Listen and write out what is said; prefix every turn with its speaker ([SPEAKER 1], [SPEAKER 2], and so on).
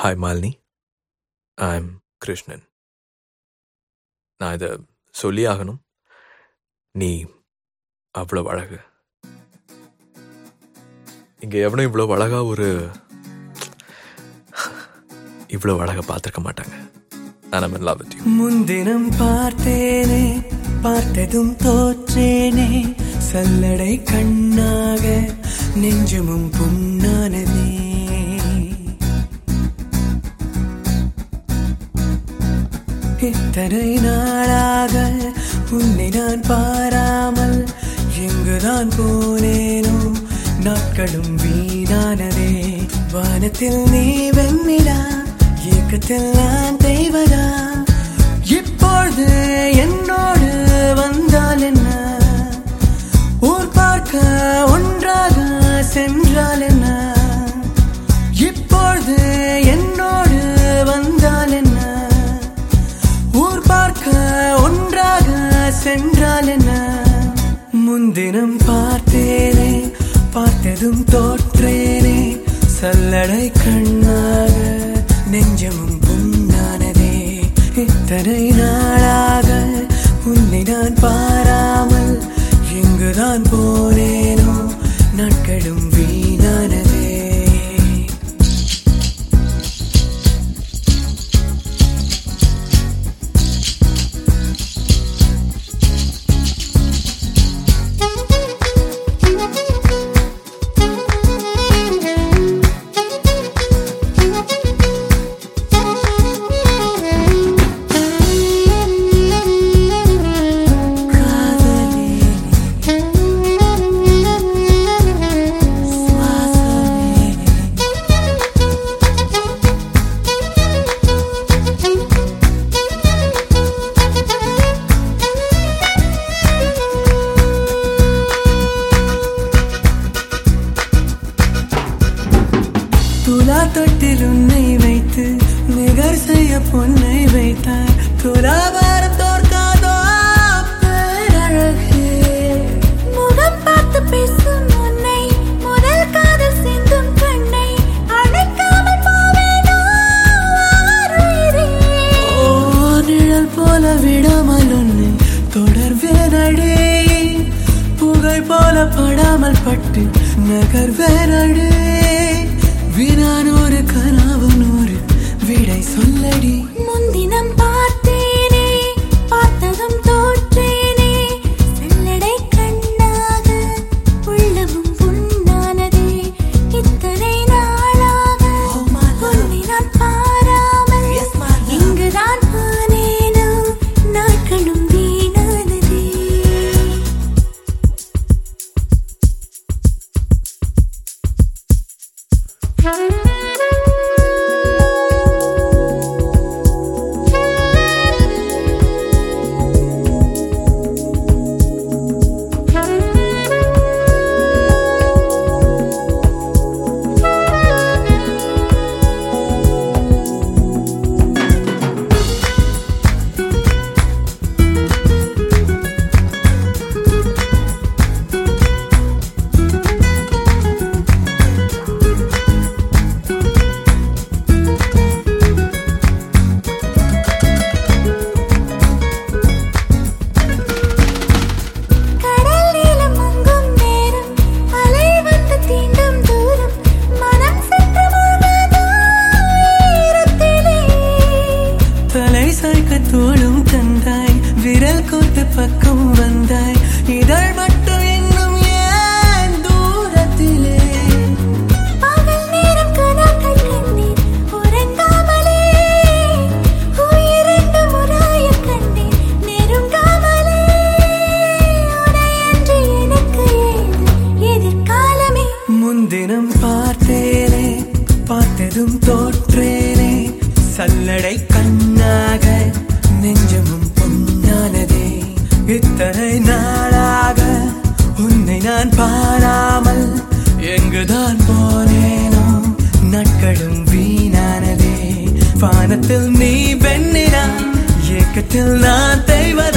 [SPEAKER 1] Hi Malini I am Krishnan நான் இதை சொல்லி ஆகணும் நீ அவ்வளோ அழகு. இங்கே எவனும் இவ்வளோ அழகா ஒரு இவ்வளோ அழகா பார்த்துருக்க மாட்டாங்க. நான் லவ் வித் யூ
[SPEAKER 2] முன்தினம் பார்த்தேனே பார்த்ததும் தோற்றேனே. சல்லடை கண்ணாக நெஞ்சமும் புண்ணானதே. இத்தனை நாளாக உன்னை நான் பாராமல் எங்குதான் போனேனோ? நாட்களும் வீணானதே. வானத்தில் நீ வெண்ணிலா ஏக்கத்தில் நான் தெய்வதா? இப்பொழுது என்னோடு வந்தால் என்ன சென்றால் என்ன முன்தினம் பார்த்தேனே பார்த்ததும் தோற்றேனே சல்லடை கண்ணாக துலா தொட்டில் உன்னை வைத்து நிகர் செய்ய பொன்னை வைத்தார். துலாபாரம் தோற்காதோ பேரழகே.
[SPEAKER 3] முகம் பார்த்து பேசும் உன்னை முதல் காதல் சிந்தும் கண்ணை அழைக்காமல் போவேனோ ஆருயிரே.
[SPEAKER 2] ஓ நிழல் போல விடாமல் உன்னை தொடர்வேனடே புகை போல படாமல் பட்டு நகர்வேனடே வினானூறு கனவு விடை சொல்லடி.
[SPEAKER 3] முன்தினம்
[SPEAKER 2] பார்த்ததும் தோற்றேனே. சல்லடை கண்ணாக நெஞ்சமும் பொன்னானதே. இத்தனை நாளாக உன்னை நான் பாராமல் எங்குதான் போனேனோ? நாட்களும் வீணானதே. வானத்தில் நீ பெண்ணினா இயக்கத்தில் நான் தெய்வதா.